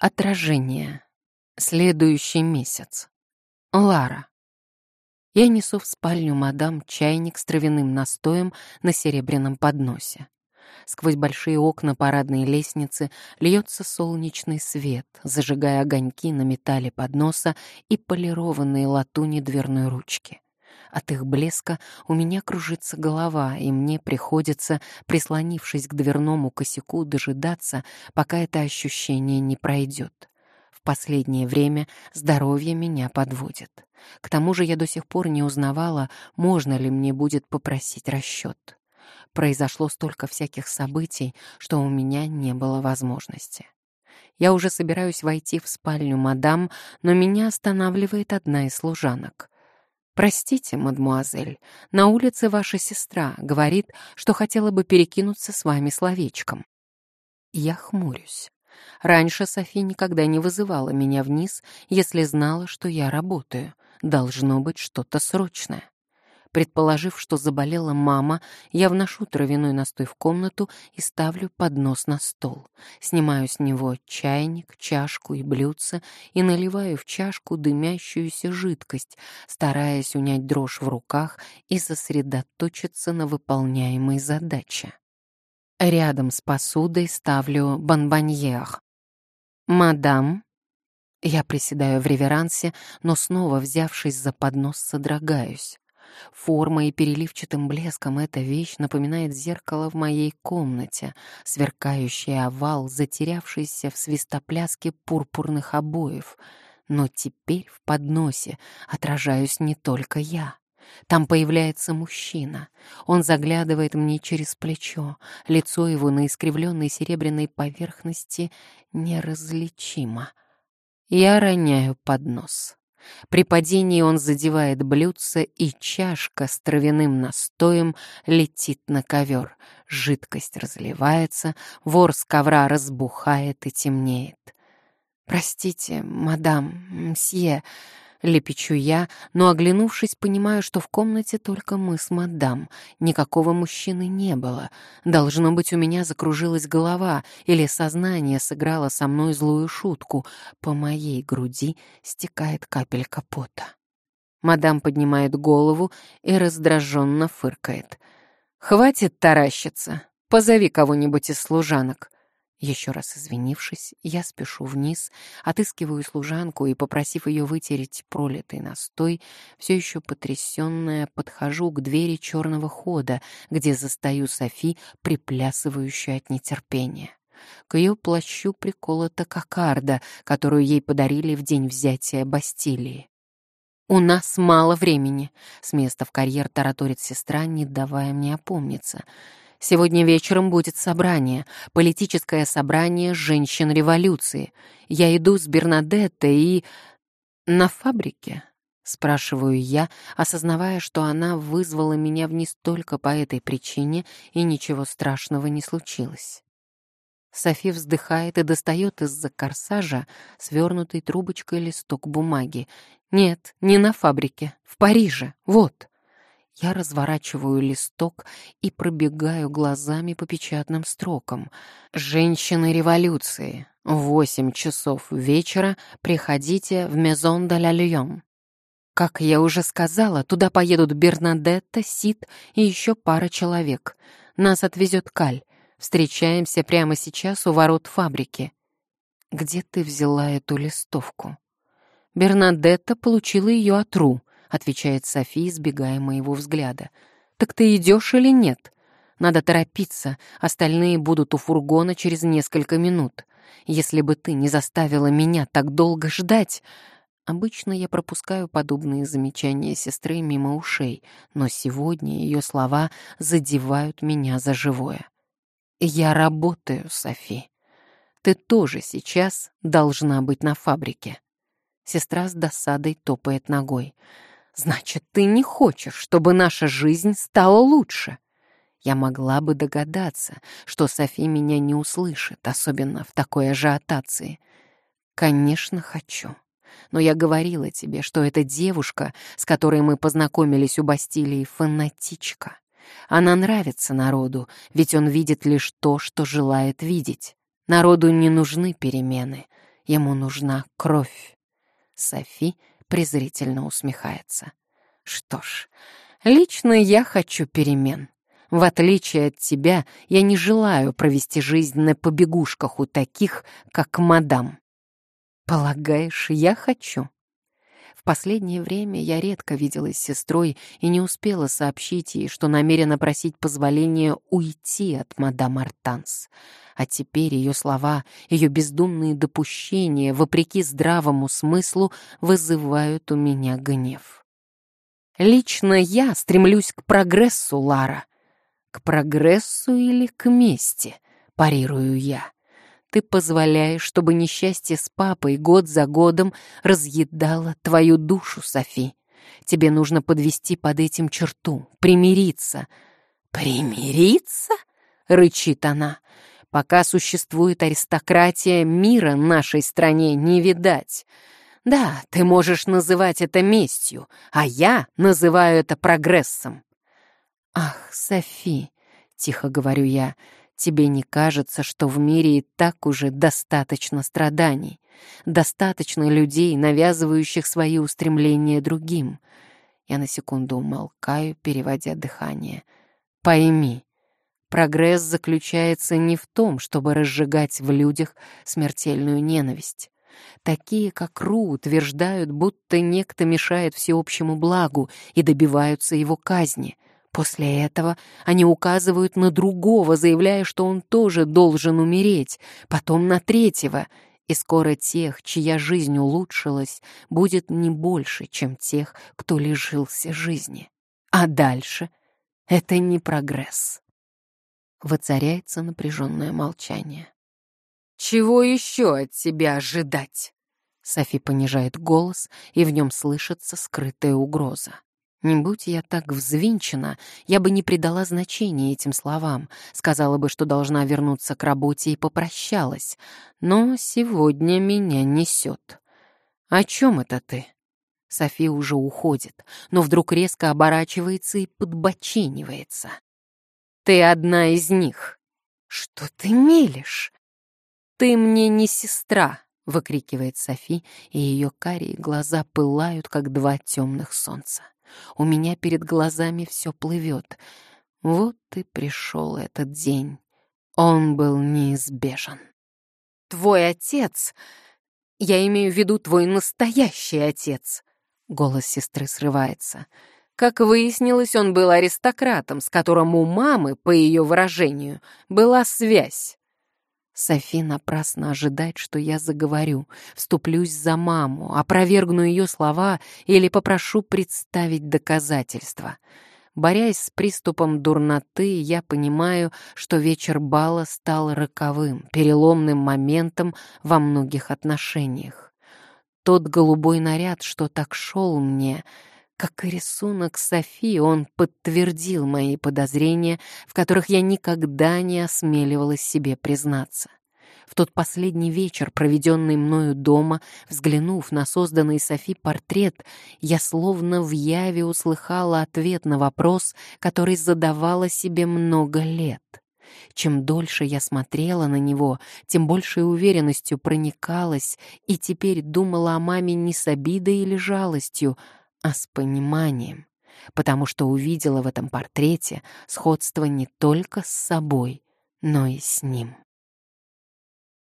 Отражение. Следующий месяц. Лара. Я несу в спальню мадам чайник с травяным настоем на серебряном подносе. Сквозь большие окна парадной лестницы льется солнечный свет, зажигая огоньки на металле подноса и полированные латуни дверной ручки. От их блеска у меня кружится голова, и мне приходится, прислонившись к дверному косяку, дожидаться, пока это ощущение не пройдет. В последнее время здоровье меня подводит. К тому же я до сих пор не узнавала, можно ли мне будет попросить расчет. Произошло столько всяких событий, что у меня не было возможности. Я уже собираюсь войти в спальню мадам, но меня останавливает одна из служанок. «Простите, мадмуазель, на улице ваша сестра говорит, что хотела бы перекинуться с вами словечком». Я хмурюсь. Раньше Софи никогда не вызывала меня вниз, если знала, что я работаю. Должно быть что-то срочное. Предположив, что заболела мама, я вношу травяной настой в комнату и ставлю поднос на стол. Снимаю с него чайник, чашку и блюдце и наливаю в чашку дымящуюся жидкость, стараясь унять дрожь в руках и сосредоточиться на выполняемой задаче. Рядом с посудой ставлю бонбоньер. «Мадам?» Я приседаю в реверансе, но снова, взявшись за поднос, содрогаюсь. Форма и переливчатым блеском эта вещь напоминает зеркало в моей комнате, сверкающий овал, затерявшийся в свистопляске пурпурных обоев. Но теперь в подносе отражаюсь не только я. Там появляется мужчина. Он заглядывает мне через плечо. Лицо его на искривленной серебряной поверхности неразличимо. Я роняю поднос. При падении он задевает блюдце, и чашка с травяным настоем летит на ковер. Жидкость разливается, вор с ковра разбухает и темнеет. «Простите, мадам, мсье», Лепечу я, но, оглянувшись, понимаю, что в комнате только мы с мадам. Никакого мужчины не было. Должно быть, у меня закружилась голова, или сознание сыграло со мной злую шутку. По моей груди стекает капелька пота. Мадам поднимает голову и раздраженно фыркает. «Хватит таращиться. Позови кого-нибудь из служанок». Еще раз извинившись, я спешу вниз, отыскиваю служанку и, попросив ее вытереть пролитый настой, все еще потрясенная, подхожу к двери черного хода, где застаю Софи, приплясывающую от нетерпения. К ее плащу приколота кокарда, которую ей подарили в день взятия Бастилии. «У нас мало времени», — с места в карьер тараторит сестра, не давая мне опомниться — Сегодня вечером будет собрание, политическое собрание женщин революции. Я иду с Бернадеттой и... На фабрике?» — спрашиваю я, осознавая, что она вызвала меня вниз только по этой причине, и ничего страшного не случилось. Софи вздыхает и достает из-за корсажа свернутой трубочкой листок бумаги. «Нет, не на фабрике, в Париже, вот». Я разворачиваю листок и пробегаю глазами по печатным строкам. «Женщины революции. Восемь часов вечера приходите в Мезон де ла Льон». Как я уже сказала, туда поедут Бернадетта, Сид и еще пара человек. Нас отвезет Каль. Встречаемся прямо сейчас у ворот фабрики. Где ты взяла эту листовку? Бернадетта получила ее от Ру. — отвечает Софи, избегая моего взгляда. «Так ты идешь или нет? Надо торопиться, остальные будут у фургона через несколько минут. Если бы ты не заставила меня так долго ждать...» Обычно я пропускаю подобные замечания сестры мимо ушей, но сегодня ее слова задевают меня за живое. «Я работаю, Софи. Ты тоже сейчас должна быть на фабрике». Сестра с досадой топает ногой. Значит, ты не хочешь, чтобы наша жизнь стала лучше. Я могла бы догадаться, что Софи меня не услышит, особенно в такой ажиотации. Конечно, хочу. Но я говорила тебе, что эта девушка, с которой мы познакомились у Бастилии, фанатичка. Она нравится народу, ведь он видит лишь то, что желает видеть. Народу не нужны перемены. Ему нужна кровь. Софи презрительно усмехается. Что ж, лично я хочу перемен. В отличие от тебя, я не желаю провести жизнь на побегушках у таких, как мадам. Полагаешь, я хочу? Последнее время я редко виделась с сестрой и не успела сообщить ей, что намерена просить позволения уйти от мадам Артанс. А теперь ее слова, ее бездумные допущения, вопреки здравому смыслу, вызывают у меня гнев. Лично я стремлюсь к прогрессу, Лара. К прогрессу или к мести, парирую я. Ты позволяешь, чтобы несчастье с папой год за годом разъедало твою душу, Софи. Тебе нужно подвести под этим черту, примириться. Примириться? рычит она. Пока существует аристократия, мира нашей стране не видать. Да, ты можешь называть это местью, а я называю это прогрессом. «Ах, Софи!» — тихо говорю я. «Тебе не кажется, что в мире и так уже достаточно страданий, достаточно людей, навязывающих свои устремления другим?» Я на секунду умолкаю, переводя дыхание. «Пойми, прогресс заключается не в том, чтобы разжигать в людях смертельную ненависть». Такие, как Ру, утверждают, будто некто мешает всеобщему благу и добиваются его казни — После этого они указывают на другого, заявляя, что он тоже должен умереть, потом на третьего, и скоро тех, чья жизнь улучшилась, будет не больше, чем тех, кто лишился жизни. А дальше это не прогресс. Воцаряется напряженное молчание. «Чего еще от тебя ожидать?» Софи понижает голос, и в нем слышится скрытая угроза. Не будь я так взвинчена, я бы не придала значения этим словам, сказала бы, что должна вернуться к работе и попрощалась. Но сегодня меня несет. «О чем это ты?» София уже уходит, но вдруг резко оборачивается и подбоченивается. «Ты одна из них!» «Что ты мелешь?» «Ты мне не сестра!» — выкрикивает Софи, и ее карие глаза пылают, как два темных солнца. У меня перед глазами все плывет. Вот и пришел этот день. Он был неизбежен. «Твой отец! Я имею в виду твой настоящий отец!» Голос сестры срывается. Как выяснилось, он был аристократом, с которым у мамы, по ее выражению, была связь. Софи напрасно ожидает, что я заговорю, вступлюсь за маму, опровергну ее слова или попрошу представить доказательства. Борясь с приступом дурноты, я понимаю, что вечер бала стал роковым, переломным моментом во многих отношениях. Тот голубой наряд, что так шел мне, как и рисунок Софи, он подтвердил мои подозрения, в которых я никогда не осмеливалась себе признаться. В тот последний вечер, проведенный мною дома, взглянув на созданный Софи портрет, я словно в яве услыхала ответ на вопрос, который задавала себе много лет. Чем дольше я смотрела на него, тем большей уверенностью проникалась и теперь думала о маме не с обидой или жалостью, а с пониманием, потому что увидела в этом портрете сходство не только с собой, но и с ним.